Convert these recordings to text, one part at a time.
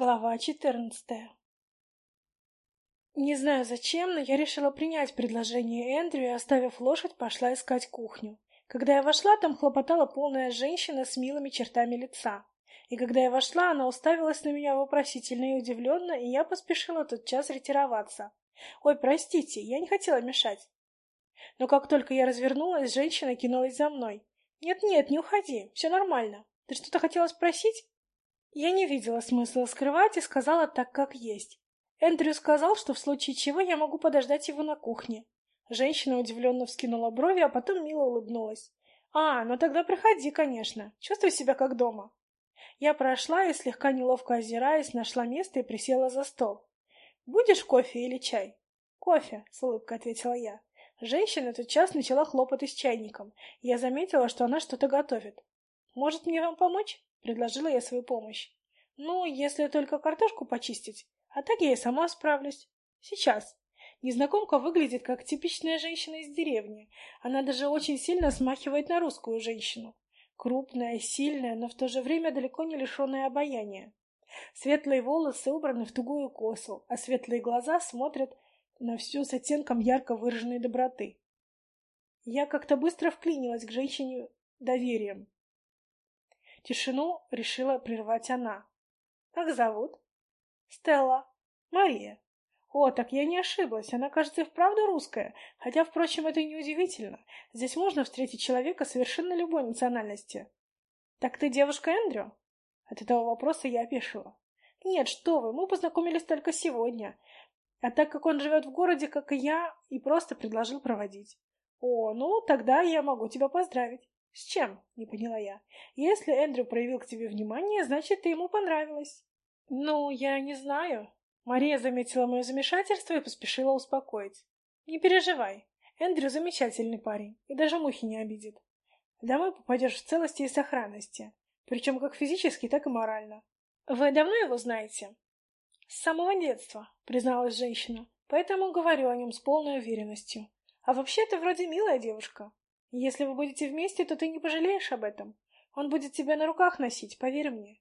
Глава четырнадцатая Не знаю зачем, но я решила принять предложение Эндрю и, оставив лошадь, пошла искать кухню. Когда я вошла, там хлопотала полная женщина с милыми чертами лица. И когда я вошла, она уставилась на меня вопросительно и удивленно, и я поспешила тотчас ретироваться. Ой, простите, я не хотела мешать. Но как только я развернулась, женщина кинулась за мной. «Нет-нет, не уходи, все нормально. Ты что-то хотела спросить?» Я не видела смысла скрывать и сказала так, как есть. Эндрю сказал, что в случае чего я могу подождать его на кухне. Женщина удивленно вскинула брови, а потом мило улыбнулась. «А, ну тогда приходи, конечно. Чувствуй себя как дома». Я прошла и, слегка неловко озираясь, нашла место и присела за стол. «Будешь кофе или чай?» «Кофе», — с улыбкой ответила я. Женщина тотчас начала хлопать с чайником. Я заметила, что она что-то готовит. «Может, мне вам помочь?» — предложила я свою помощь. «Ну, если только картошку почистить. А так я и сама справлюсь. Сейчас». Незнакомка выглядит как типичная женщина из деревни. Она даже очень сильно смахивает на русскую женщину. Крупная, сильная, но в то же время далеко не лишенная обаяния. Светлые волосы убраны в тугую косу, а светлые глаза смотрят на все с оттенком ярко выраженной доброты. Я как-то быстро вклинилась к женщине доверием. Тишину решила прервать она. «Как зовут?» «Стелла. Мария». «О, так я не ошиблась. Она, кажется, и вправду русская. Хотя, впрочем, это и не удивительно. Здесь можно встретить человека совершенно любой национальности». «Так ты девушка Эндрю?» От этого вопроса я опешила. «Нет, что вы, мы познакомились только сегодня. А так как он живет в городе, как и я, и просто предложил проводить». «О, ну, тогда я могу тебя поздравить». «С чем?» — не поняла я. «Если Эндрю проявил к тебе внимание, значит, ты ему понравилась». «Ну, я не знаю». Мария заметила мое замешательство и поспешила успокоить. «Не переживай. Эндрю замечательный парень и даже мухи не обидит. Домой попадешь в целости и сохранности, причем как физически, так и морально. Вы давно его знаете?» «С самого детства», — призналась женщина, «поэтому говорю о нем с полной уверенностью. А вообще ты вроде милая девушка. Если вы будете вместе, то ты не пожалеешь об этом. Он будет тебя на руках носить, поверь мне.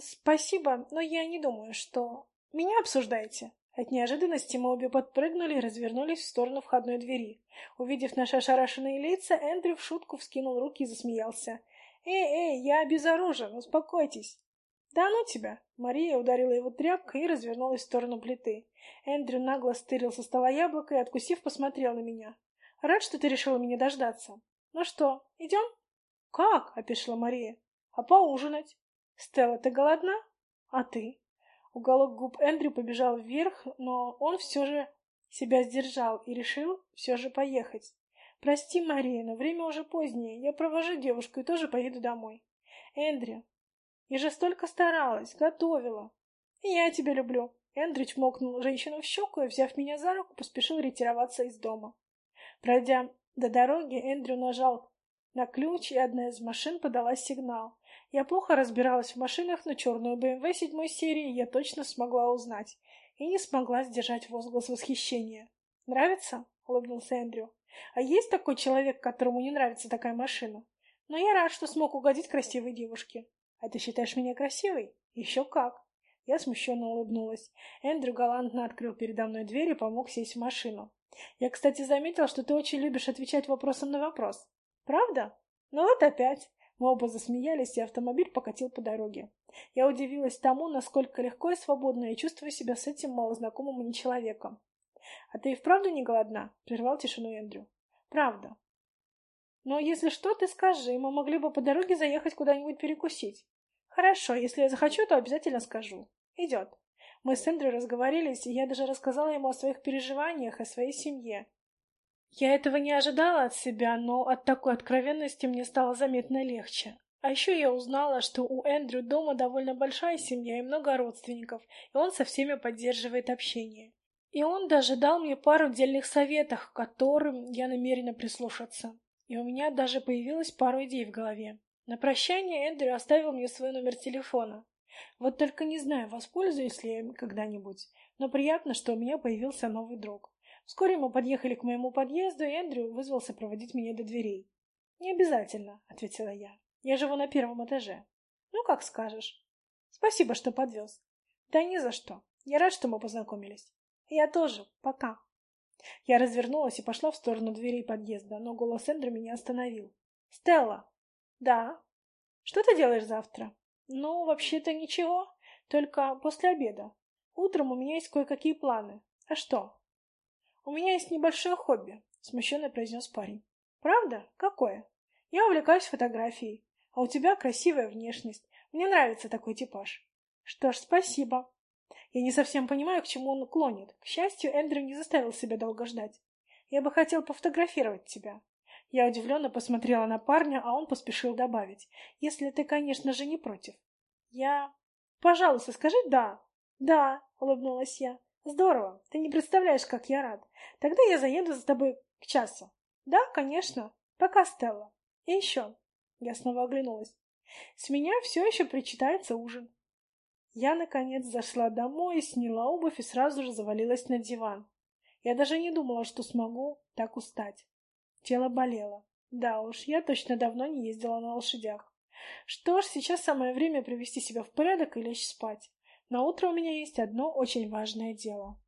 Спасибо, но я не думаю, что... Меня обсуждаете? От неожиданности мы обе подпрыгнули и развернулись в сторону входной двери. Увидев наши ошарашенные лица, Эндрю в шутку вскинул руки и засмеялся. «Эй, эй, я обезоружен, успокойтесь!» «Да ну тебя!» Мария ударила его тряпкой и развернулась в сторону плиты. Эндрю нагло стырил со стола яблоко и, откусив, посмотрел на меня. Рад, что ты решила меня дождаться. Ну что, идем? Как? — опешила Мария. А поужинать? Стелла, ты голодна? А ты? Уголок губ Эндрю побежал вверх, но он все же себя сдержал и решил все же поехать. Прости, Мария, но время уже позднее. Я провожу девушку и тоже поеду домой. Эндрю, я же столько старалась, готовила. Я тебя люблю. Эндрю чмокнул женщину в щеку и, взяв меня за руку, поспешил ретироваться из дома. Пройдя до дороги, Эндрю нажал на ключ, и одна из машин подала сигнал. Я плохо разбиралась в машинах, но черную БМВ седьмой серии я точно смогла узнать и не смогла сдержать возглас восхищения. «Нравится?» — улыбнулся Эндрю. «А есть такой человек, которому не нравится такая машина? Но я рад, что смог угодить красивой девушке. А ты считаешь меня красивой? Еще как!» Я смущенно улыбнулась. Эндрю галантно открыл передо мной дверь и помог сесть в машину. Я, кстати, заметил, что ты очень любишь отвечать вопросом на вопрос. Правда? Ну вот опять. Мы оба засмеялись, и автомобиль покатил по дороге. Я удивилась тому, насколько легко и свободно я чувствую себя с этим малознакомым мне человеком. — А ты и вправду не голодна? — прервал тишину Эндрю. — Правда. — Но если что, ты скажи, мы могли бы по дороге заехать куда-нибудь перекусить. — Хорошо, если я захочу, то обязательно скажу. Идет. Мы с Эндрю разговорились, и я даже рассказала ему о своих переживаниях, о своей семье. Я этого не ожидала от себя, но от такой откровенности мне стало заметно легче. А еще я узнала, что у Эндрю дома довольно большая семья и много родственников, и он со всеми поддерживает общение. И он даже дал мне пару дельных советов, к которым я намерена прислушаться. И у меня даже появилась пару идей в голове. На прощание Эндрю оставил мне свой номер телефона. Вот только не знаю, воспользуюсь ли я им когда-нибудь, но приятно, что у меня появился новый друг. Вскоре мы подъехали к моему подъезду, и Эндрю вызвался проводить меня до дверей. «Не обязательно», — ответила я. «Я живу на первом этаже». «Ну, как скажешь». Спасибо, что подвез. Да не за что. Я рад, что мы познакомились. Я тоже. Пока. Я развернулась и пошла в сторону дверей подъезда, но голос Эндрю меня остановил. «Стелла!» «Да?» «Что ты делаешь завтра?» «Ну, вообще-то ничего, только после обеда. Утром у меня есть кое-какие планы. А что?» «У меня есть небольшое хобби», — смущенно произнес парень. «Правда? Какое?» «Я увлекаюсь фотографией. А у тебя красивая внешность. Мне нравится такой типаж». «Что ж, спасибо. Я не совсем понимаю, к чему он клонит. К счастью, Эндрю не заставил себя долго ждать. Я бы хотел пофотографировать тебя. Я удивленно посмотрела на парня, а он поспешил добавить. Если ты, конечно же, не против. Я... Пожалуйста, скажи «да». «Да», — улыбнулась я. «Здорово. Ты не представляешь, как я рад. Тогда я заеду за тобой к часу». «Да, конечно. Пока, Стелла. И еще». Я снова оглянулась. «С меня все еще причитается ужин». Я, наконец, зашла домой, сняла обувь и сразу же завалилась на диван. Я даже не думала, что смогу так устать. Тело болело. Да уж, я точно давно не ездила на лошадях. Что ж, сейчас самое время привести себя в порядок и лечь спать. На утро у меня есть одно очень важное дело.